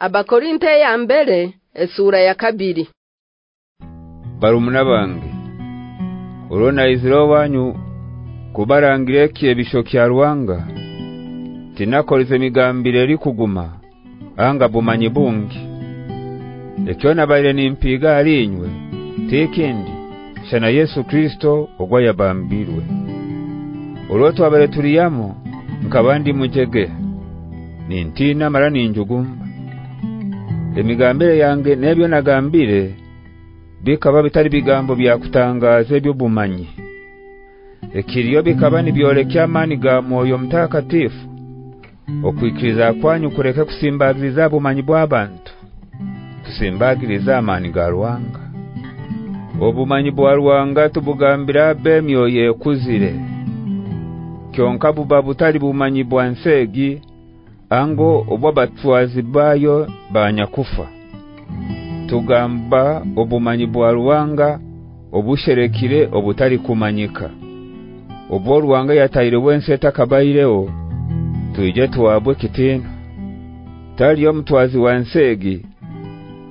Abakorinte ya mbere esura ya kabiri. Barumuna bange Urona iziro wanyu kubarangire kiye bishokya ruwanga. Tinakolize migambire eri kuguma anga bumanyi bungi. Ekyona baire nimpiga alinywe tekindi shana Yesu Kristo ogwa yabambirwe. Uroto abere tuliyamo nkabandi mujege. Nintina mara ninjugumba Emigambire yange nebyo nagambire bikaba bitari bigambo bya kutangaza ebyo bumanyi Ekiriyo bikaba nibyolekya amani ga moyo mtakatifu okwikiriza kwanyu kureka kusimbagiriza bumanyi bw'abantu tusimbagiriza amani ga Rwanga obumanyi bwa Rwanga tubugambira bemyo yekuzire kyonka buba butali bumanyi bwa nsegi ango obwa batwazi bayo banyakufa tugamba obumanyi bwa Rwanga obusherekire obutali kumanyika. Obwo Rwanga yataire wense takabaireo tuije tuwabwe kitino tali yo mtwazi wa nsegi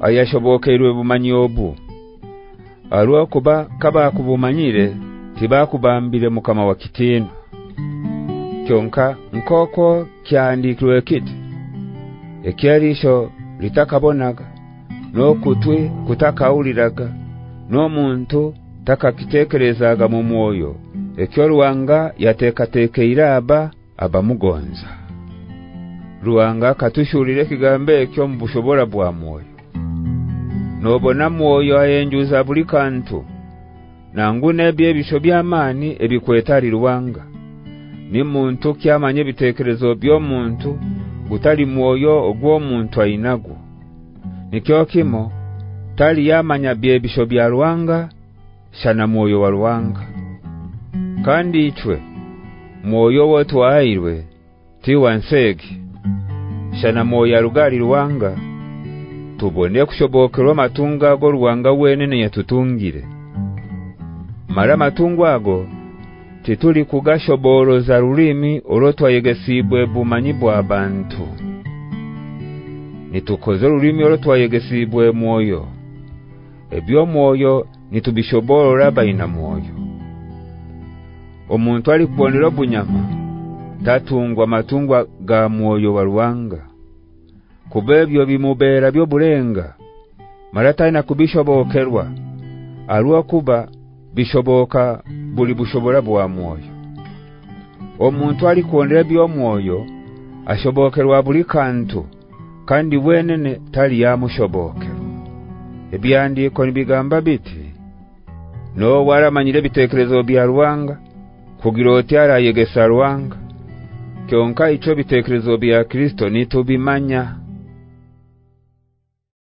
ayashobokerwe bumanyi obu alwa kuba kaba kubumanyire tibakubambire mukama wa kitino kyonka nkoko kyandikirwe kiti ekyerisho litakabonaga nokutwe kutakauliraga no muntu takakitekerezaga mu mwoyo. Ekyo ruwanga yatekatekeira aba abamugonza ruwanga katushurire kigambe ekyo mbushobora bwa mwoyo. Nobona mwoyo ayenjuza buli kantu. Nangu nebye bisho byamani ebikwetari ruwanga ni muntu kyamanye bitekerezo byo muntu gutali mwoyo ogwo muntu ainagu nikyo kimo tali yamanya bye bisho bya ruwanga shana mwoyo wa ruwanga. Kandi ichwe mwoyo wetu airwe ti wansegi shana mwoyo rugali ruwanga tubone kushobokerwa matunga go ruwanga wenene yatutungire mara matungo ago tituli kugashoboro za rurimi orotwa yegesibwe bumanyi bwa bantu. Nitukoze rurimi orotwa yegesibwe mwoyo. Ebyo mwoyo nitubishobora baina mwoyo. Omuntu ali kubonera bunyama tatungwa matungwa ga mwoyo wa ruwanga. Kubebyo bimubera byo bulenga marata ina kubishobokerwa alwa kuba bishoboka buli bushobora bwa mwoyo. Omuntu ali kuondera byo mwoyo ashobokerwa buli kantu kandi wenene tali yamushoboke ebyandiko nibigamba biti no waramanyire bitekerezo bya ruwanga kugiroti ara yegesa ruwanga kyonka icho bitekerezo bya Kristo nitubimanya